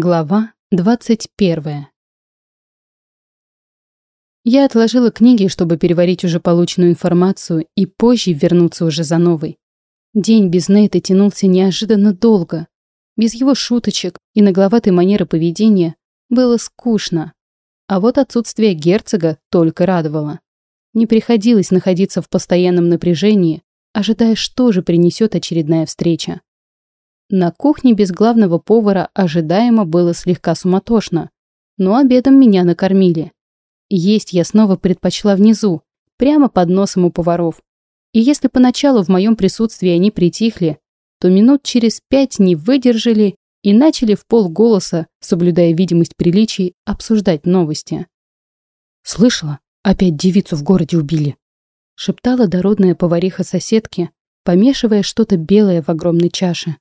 Глава 21. Я отложила книги, чтобы переварить уже полученную информацию и позже вернуться уже за новой. День без Нейта тянулся неожиданно долго. Без его шуточек и нагловатой манеры поведения было скучно. А вот отсутствие герцога только радовало. Не приходилось находиться в постоянном напряжении, ожидая, что же принесет очередная встреча. На кухне без главного повара ожидаемо было слегка суматошно, но обедом меня накормили. Есть я снова предпочла внизу, прямо под носом у поваров. И если поначалу в моем присутствии они притихли, то минут через пять не выдержали и начали в полголоса, соблюдая видимость приличий, обсуждать новости. «Слышала? Опять девицу в городе убили!» шептала дородная повариха соседки, помешивая что-то белое в огромной чаше.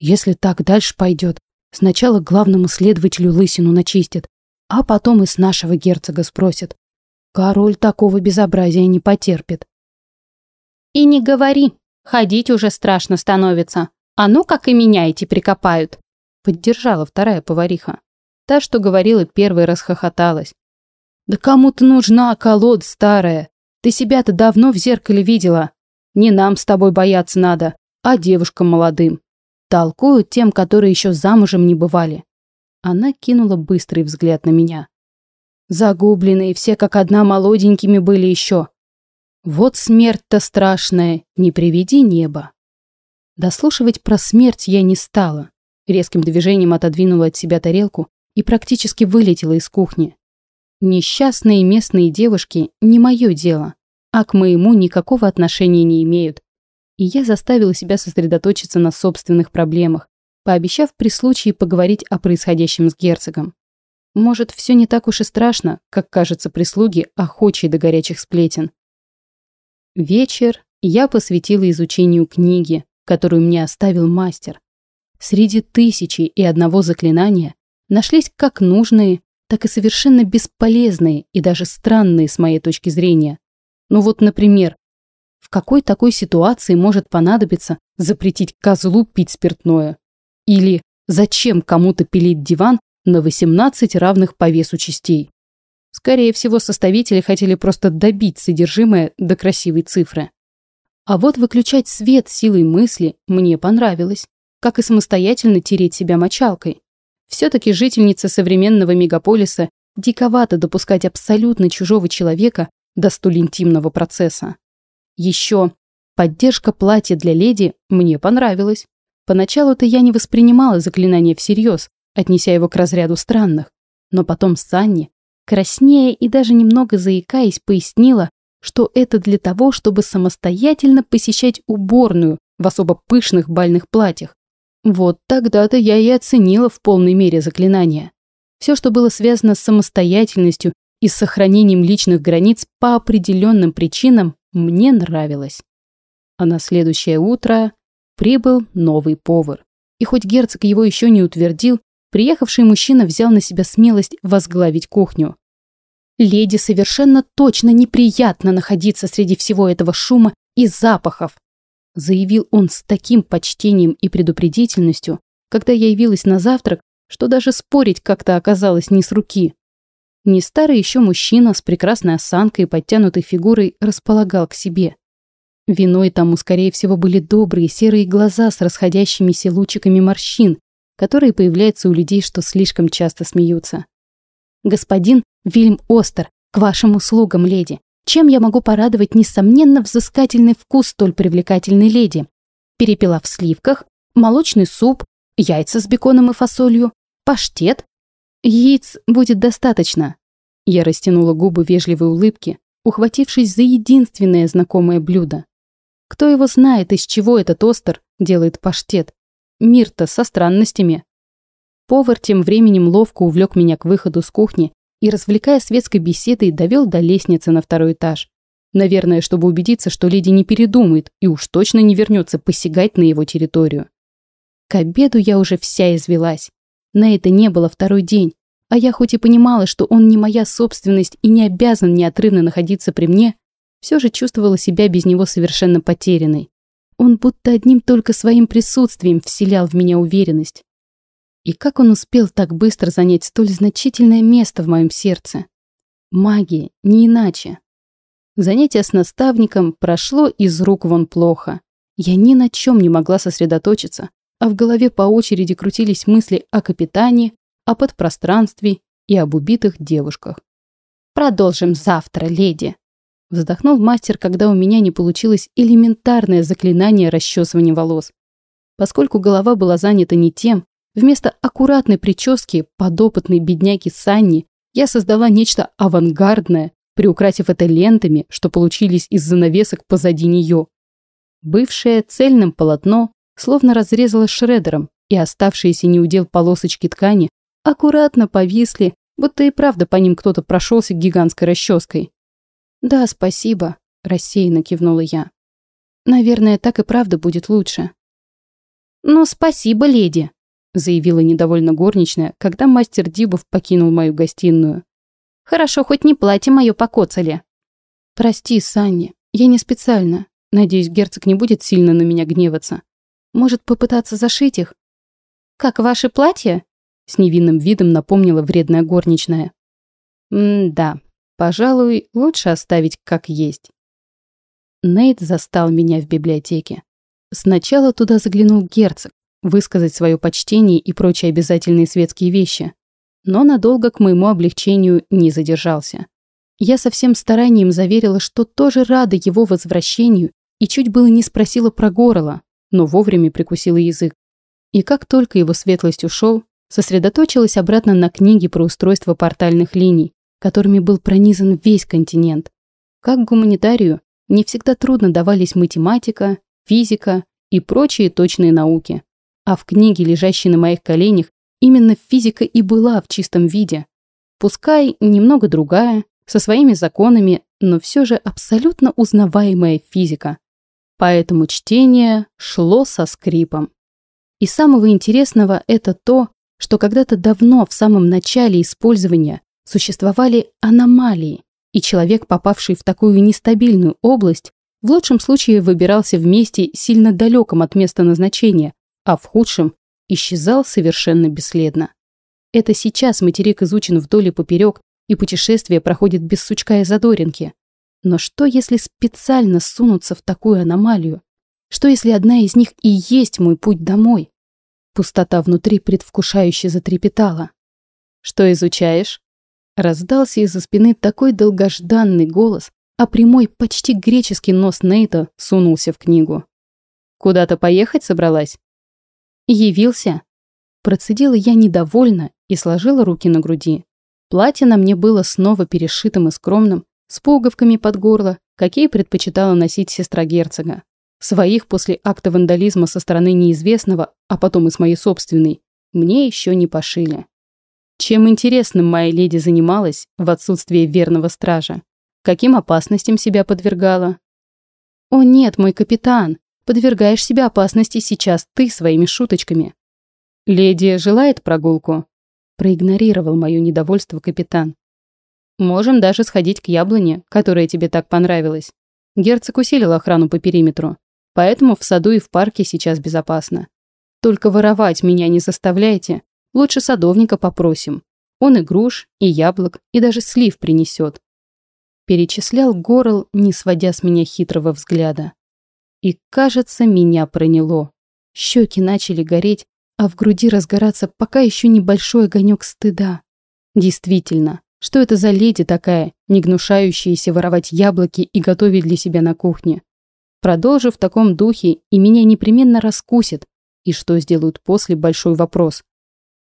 Если так дальше пойдет, сначала главному следователю лысину начистят, а потом и с нашего герцога спросят. Король такого безобразия не потерпит. И не говори, ходить уже страшно становится. А ну как и меня эти прикопают. Поддержала вторая повариха. Та, что говорила, первой расхохоталась. Да кому то нужна колод старая? Ты себя-то давно в зеркале видела. Не нам с тобой бояться надо, а девушкам молодым. Толкуют тем, которые еще замужем не бывали. Она кинула быстрый взгляд на меня. Загубленные все как одна молоденькими были еще. Вот смерть-то страшная, не приведи небо. Дослушивать про смерть я не стала. Резким движением отодвинула от себя тарелку и практически вылетела из кухни. Несчастные местные девушки не мое дело, а к моему никакого отношения не имеют и я заставила себя сосредоточиться на собственных проблемах, пообещав при случае поговорить о происходящем с герцогом. Может, все не так уж и страшно, как кажется прислуге, охочей до горячих сплетен. Вечер я посвятила изучению книги, которую мне оставил мастер. Среди тысячи и одного заклинания нашлись как нужные, так и совершенно бесполезные и даже странные с моей точки зрения. Ну вот, например, в какой такой ситуации может понадобиться запретить козлу пить спиртное? Или зачем кому-то пилить диван на 18 равных по весу частей? Скорее всего, составители хотели просто добить содержимое до красивой цифры. А вот выключать свет силой мысли мне понравилось, как и самостоятельно тереть себя мочалкой. Все-таки жительница современного мегаполиса диковато допускать абсолютно чужого человека до столь интимного процесса. Еще поддержка платья для леди мне понравилась. Поначалу-то я не воспринимала заклинание всерьез, отнеся его к разряду странных. Но потом Санни, краснея и даже немного заикаясь, пояснила, что это для того, чтобы самостоятельно посещать уборную в особо пышных бальных платьях. Вот тогда-то я и оценила в полной мере заклинание. Все, что было связано с самостоятельностью и с сохранением личных границ по определенным причинам, мне нравилось. А на следующее утро прибыл новый повар. И хоть герцог его еще не утвердил, приехавший мужчина взял на себя смелость возглавить кухню. Леди совершенно точно неприятно находиться среди всего этого шума и запахов, заявил он с таким почтением и предупредительностью, когда я явилась на завтрак, что даже спорить как-то оказалось не с руки. Не старый еще мужчина с прекрасной осанкой и подтянутой фигурой располагал к себе. Виной тому, скорее всего, были добрые серые глаза с расходящимися лучиками морщин, которые появляются у людей, что слишком часто смеются. «Господин Вильм Остер, к вашим услугам, леди. Чем я могу порадовать несомненно взыскательный вкус столь привлекательной леди? Перепела в сливках, молочный суп, яйца с беконом и фасолью, паштет, Яиц будет достаточно. Я растянула губы вежливой улыбки, ухватившись за единственное знакомое блюдо. Кто его знает, из чего этот остер делает паштет? Мир-то со странностями. Повар тем временем ловко увлек меня к выходу с кухни и, развлекая светской беседой, довел до лестницы на второй этаж. Наверное, чтобы убедиться, что леди не передумает и уж точно не вернется посягать на его территорию. К обеду я уже вся извелась. На это не было второй день, а я хоть и понимала, что он не моя собственность и не обязан неотрывно находиться при мне, все же чувствовала себя без него совершенно потерянной. Он будто одним только своим присутствием вселял в меня уверенность. И как он успел так быстро занять столь значительное место в моем сердце? Магия, не иначе. Занятие с наставником прошло из рук вон плохо. Я ни на чем не могла сосредоточиться, а в голове по очереди крутились мысли о капитане, о подпространстве и об убитых девушках. «Продолжим завтра, леди», — вздохнул мастер, когда у меня не получилось элементарное заклинание расчесывания волос. Поскольку голова была занята не тем, вместо аккуратной прически подопытной бедняки Санни я создала нечто авангардное, приукрасив это лентами, что получились из занавесок позади нее. Бывшее цельным полотно словно разрезало шредером, и оставшиеся неудел полосочки ткани аккуратно повисли, будто и правда по ним кто-то прошелся гигантской расческой. «Да, спасибо», – рассеянно кивнула я. «Наверное, так и правда будет лучше». «Ну, спасибо, леди», – заявила недовольно горничная, когда мастер Дибов покинул мою гостиную. «Хорошо, хоть не платье мое покоцали». «Прости, Санни, я не специально. Надеюсь, герцог не будет сильно на меня гневаться. Может, попытаться зашить их?» «Как ваше платье?» С невинным видом напомнила вредная горничная. «М-да, пожалуй, лучше оставить как есть». Нейт застал меня в библиотеке. Сначала туда заглянул герцог, высказать свое почтение и прочие обязательные светские вещи, но надолго к моему облегчению не задержался. Я со всем старанием заверила, что тоже рада его возвращению и чуть было не спросила про горло, но вовремя прикусила язык. И как только его светлость ушел, сосредоточилась обратно на книге про устройство портальных линий, которыми был пронизан весь континент. Как гуманитарию не всегда трудно давались математика, физика и прочие точные науки. А в книге, лежащей на моих коленях, именно физика и была в чистом виде. Пускай немного другая, со своими законами, но все же абсолютно узнаваемая физика. Поэтому чтение шло со скрипом. И самого интересного это то, что когда-то давно, в самом начале использования, существовали аномалии, и человек, попавший в такую нестабильную область, в лучшем случае выбирался в месте сильно далеком от места назначения, а в худшем исчезал совершенно бесследно. Это сейчас материк изучен вдоль и поперек, и путешествие проходит без сучка и задоринки. Но что, если специально сунуться в такую аномалию? Что, если одна из них и есть мой путь домой? Пустота внутри предвкушающе затрепетала. «Что изучаешь?» Раздался из-за спины такой долгожданный голос, а прямой, почти греческий нос Нейта сунулся в книгу. «Куда-то поехать собралась?» «Явился?» Процедила я недовольно и сложила руки на груди. Платье на мне было снова перешитым и скромным, с пуговками под горло, какие предпочитала носить сестра герцога. Своих после акта вандализма со стороны неизвестного, а потом и с моей собственной, мне еще не пошили. Чем интересным моя леди занималась в отсутствие верного стража? Каким опасностям себя подвергала? О нет, мой капитан, подвергаешь себя опасности сейчас ты своими шуточками. Леди желает прогулку? Проигнорировал мое недовольство капитан. Можем даже сходить к яблоне, которая тебе так понравилась. Герцог усилил охрану по периметру. Поэтому в саду и в парке сейчас безопасно. Только воровать меня не заставляйте. Лучше садовника попросим. Он и груш, и яблок, и даже слив принесет. Перечислял Горл, не сводя с меня хитрого взгляда. И, кажется, меня проняло. Щеки начали гореть, а в груди разгораться пока еще небольшой огонек стыда. Действительно, что это за леди такая, не гнушающаяся воровать яблоки и готовить для себя на кухне? Продолжив в таком духе, и меня непременно раскусит. И что сделают после – большой вопрос.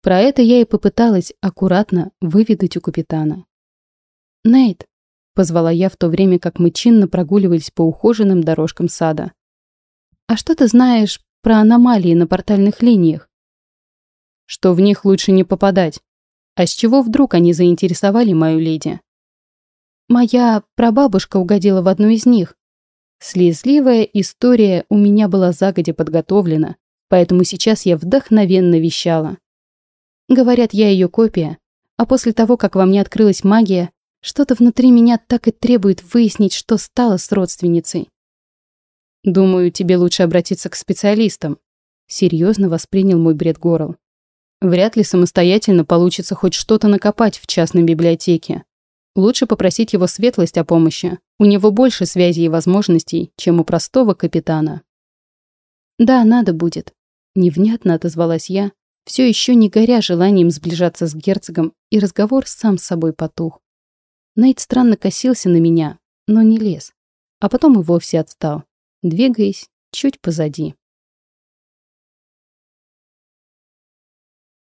Про это я и попыталась аккуратно выведать у капитана. «Нейт», – позвала я в то время, как мы чинно прогуливались по ухоженным дорожкам сада. «А что ты знаешь про аномалии на портальных линиях?» «Что в них лучше не попадать. А с чего вдруг они заинтересовали мою леди?» «Моя прабабушка угодила в одну из них. Слезливая история у меня была загодя подготовлена, поэтому сейчас я вдохновенно вещала. Говорят, я ее копия, а после того, как во мне открылась магия, что-то внутри меня так и требует выяснить, что стало с родственницей. Думаю, тебе лучше обратиться к специалистам. Серьезно воспринял мой бред Горл. Вряд ли самостоятельно получится хоть что-то накопать в частной библиотеке. Лучше попросить его светлость о помощи. У него больше связей и возможностей, чем у простого капитана. «Да, надо будет», — невнятно отозвалась я, все еще не горя желанием сближаться с герцогом, и разговор сам с собой потух. Найт странно косился на меня, но не лез, а потом и вовсе отстал, двигаясь чуть позади.